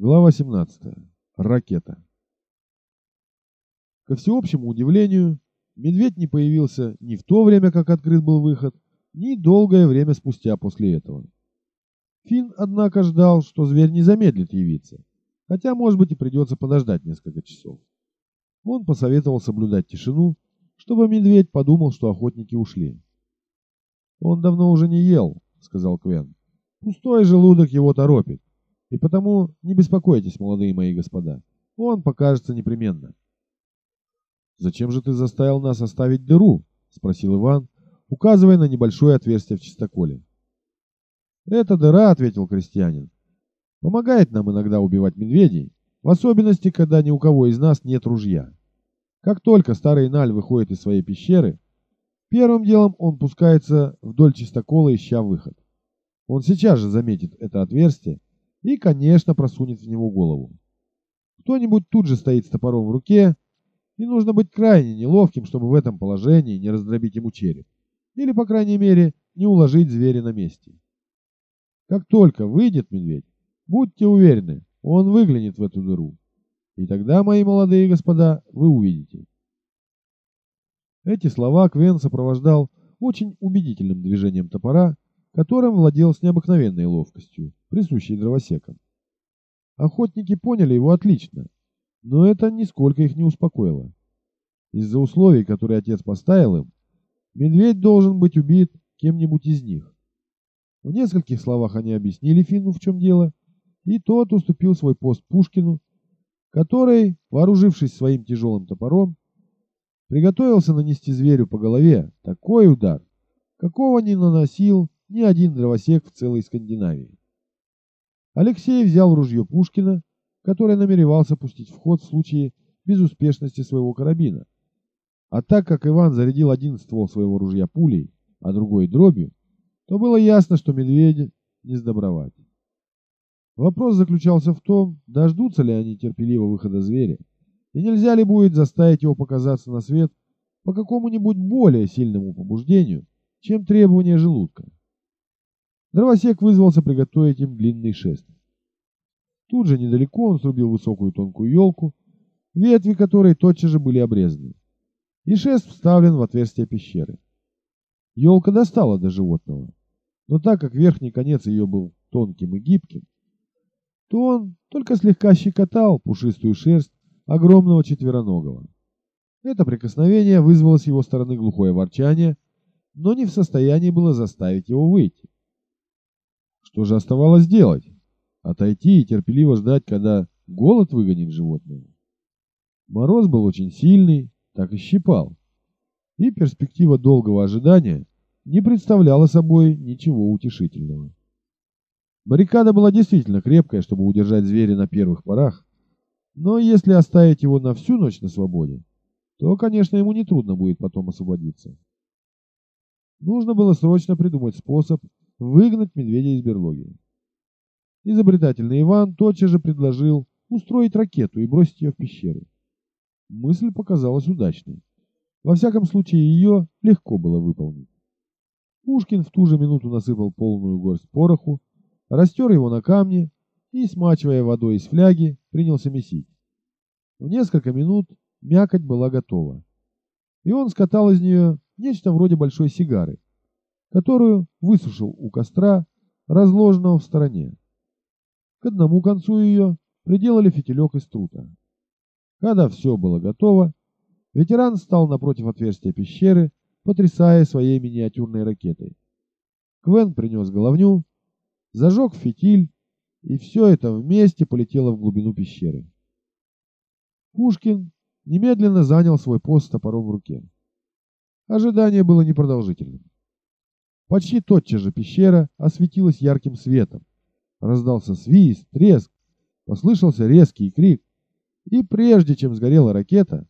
Глава 17. Ракета. Ко всеобщему удивлению, медведь не появился ни в то время, как открыт был выход, ни долгое время спустя после этого. Финн, однако, ждал, что зверь не замедлит явиться, хотя, может быть, и придется подождать несколько часов. Он посоветовал соблюдать тишину, чтобы медведь подумал, что охотники ушли. «Он давно уже не ел», — сказал Квен. «Пустой желудок его торопит. И потому не беспокойтесь, молодые мои господа. Он покажется непременно. «Зачем же ты заставил нас оставить дыру?» — спросил Иван, указывая на небольшое отверстие в чистоколе. «Это дыра», — ответил крестьянин. «Помогает нам иногда убивать медведей, в особенности, когда ни у кого из нас нет ружья. Как только старый Наль выходит из своей пещеры, первым делом он пускается вдоль чистокола, ища выход. Он сейчас же заметит это отверстие и, конечно, просунет в него голову. Кто-нибудь тут же стоит с топором в руке, и нужно быть крайне неловким, чтобы в этом положении не раздробить ему череп, или, по крайней мере, не уложить зверя на месте. Как только выйдет медведь, будьте уверены, он выглянет в эту дыру. И тогда, мои молодые господа, вы увидите. Эти слова Квен сопровождал очень убедительным движением топора, которым владел с необыкновенной ловкостью, присущей дровосекам. Охотники поняли его отлично, но это нисколько их не успокоило. Из-за условий, которые отец поставил им, медведь должен быть убит кем-нибудь из них. В нескольких словах они объяснили Финну, в чем дело, и тот уступил свой пост Пушкину, который, вооружившись своим тяжелым топором, приготовился нанести зверю по голове такой удар, какого не наносил ни один дровосек в целой Скандинавии. Алексей взял ружье Пушкина, которое намеревался пустить в ход в случае безуспешности своего карабина. А так как Иван зарядил один ствол своего ружья пулей, а другой дробью, то было ясно, что медведя не сдобровать. Вопрос заключался в том, дождутся ли они терпеливо выхода зверя, и нельзя ли будет заставить его показаться на свет по какому-нибудь более сильному побуждению, чем требование желудка. Дровосек вызвался приготовить им длинный шест. Тут же недалеко он срубил высокую тонкую елку, ветви которой тотчас же были обрезаны, и шест вставлен в отверстие пещеры. Елка достала до животного, но так как верхний конец ее был тонким и гибким, то он только слегка щекотал пушистую шерсть огромного четвероногого. Это прикосновение вызвало с его стороны глухое ворчание, но не в состоянии было заставить его выйти. Что же оставалось делать? Отойти и терпеливо ждать, когда голод выгонит животное? Мороз был очень сильный, так и щипал. И перспектива долгого ожидания не представляла собой ничего утешительного. Баррикада была действительно крепкая, чтобы удержать зверя на первых порах, но если оставить его на всю ночь на свободе, то, конечно, ему нетрудно будет потом освободиться. Нужно было срочно придумать способ выгнать медведя из берлоги. Изобретательный Иван тотчас же предложил устроить ракету и бросить ее в пещеру. Мысль показалась удачной. Во всяком случае, ее легко было выполнить. Пушкин в ту же минуту насыпал полную горсть пороху, растер его на камне и, смачивая водой из фляги, принялся месить. В несколько минут мякоть была готова, и он скатал из нее нечто вроде большой сигары, которую высушил у костра, разложенного в стороне. К одному концу ее приделали фитилек из трута. Когда все было готово, ветеран стал напротив отверстия пещеры, потрясая своей миниатюрной ракетой. Квен принес головню, зажег фитиль, и все это вместе полетело в глубину пещеры. Пушкин немедленно занял свой пост с топором в руке. Ожидание было непродолжительным. Почти тотчас же пещера осветилась ярким светом. Раздался свист, треск, послышался резкий крик, и прежде чем сгорела ракета,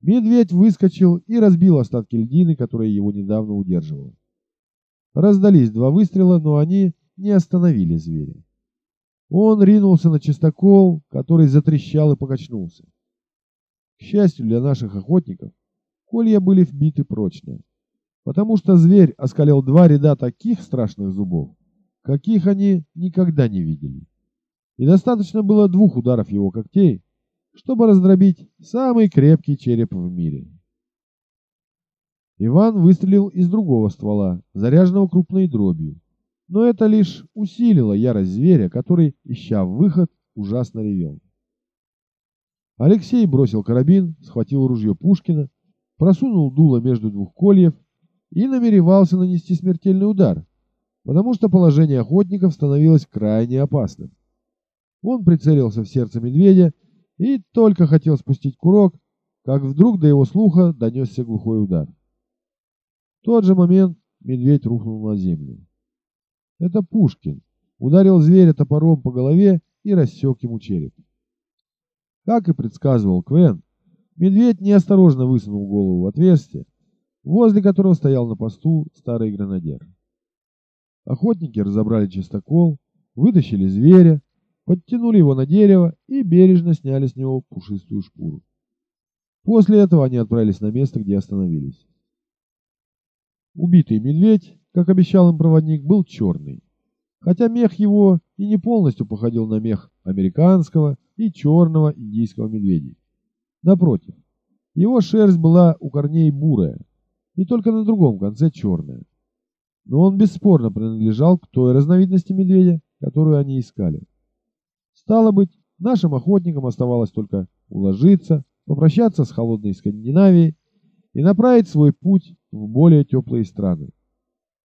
медведь выскочил и разбил остатки льдины, которая его недавно удерживала. Раздались два выстрела, но они не остановили зверя. Он ринулся на чистокол, который затрещал и покачнулся. К счастью для наших охотников, колья были вбиты прочно потому что зверь оскалил два ряда таких страшных зубов, каких они никогда не видели. и достаточно было двух ударов его когтей, чтобы раздробить самый крепкий череп в мире. Иван выстрелил из другого ствола, заряженного крупной дробью, но это лишь усилило ярость зверя, который, ища выход, ужасно ревел. Алексей бросил карабин, схватил ружье Пушкина, просунул дуло между двух кольев и намеревался нанести смертельный удар, потому что положение охотников становилось крайне опасным. Он прицелился в сердце медведя и только хотел спустить курок, как вдруг до его слуха донесся глухой удар. В тот же момент медведь рухнул на землю. Это Пушкин ударил зверя топором по голове и рассек ему череп. Как и предсказывал Квен, медведь неосторожно высунул голову в отверстие, возле которого стоял на посту старый гранадер. Охотники разобрали чистокол, вытащили зверя, подтянули его на дерево и бережно сняли с него пушистую шкуру. После этого они отправились на место, где остановились. Убитый медведь, как обещал им проводник, был черный, хотя мех его и не полностью походил на мех американского и черного индийского медведей. Напротив, его шерсть была у корней бурая, и только на другом конце черная. Но он бесспорно принадлежал к той разновидности медведя, которую они искали. Стало быть, нашим охотникам оставалось только уложиться, попрощаться с холодной Скандинавией и направить свой путь в более теплые страны.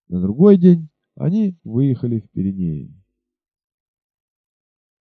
На другой день они выехали в Пиренеи.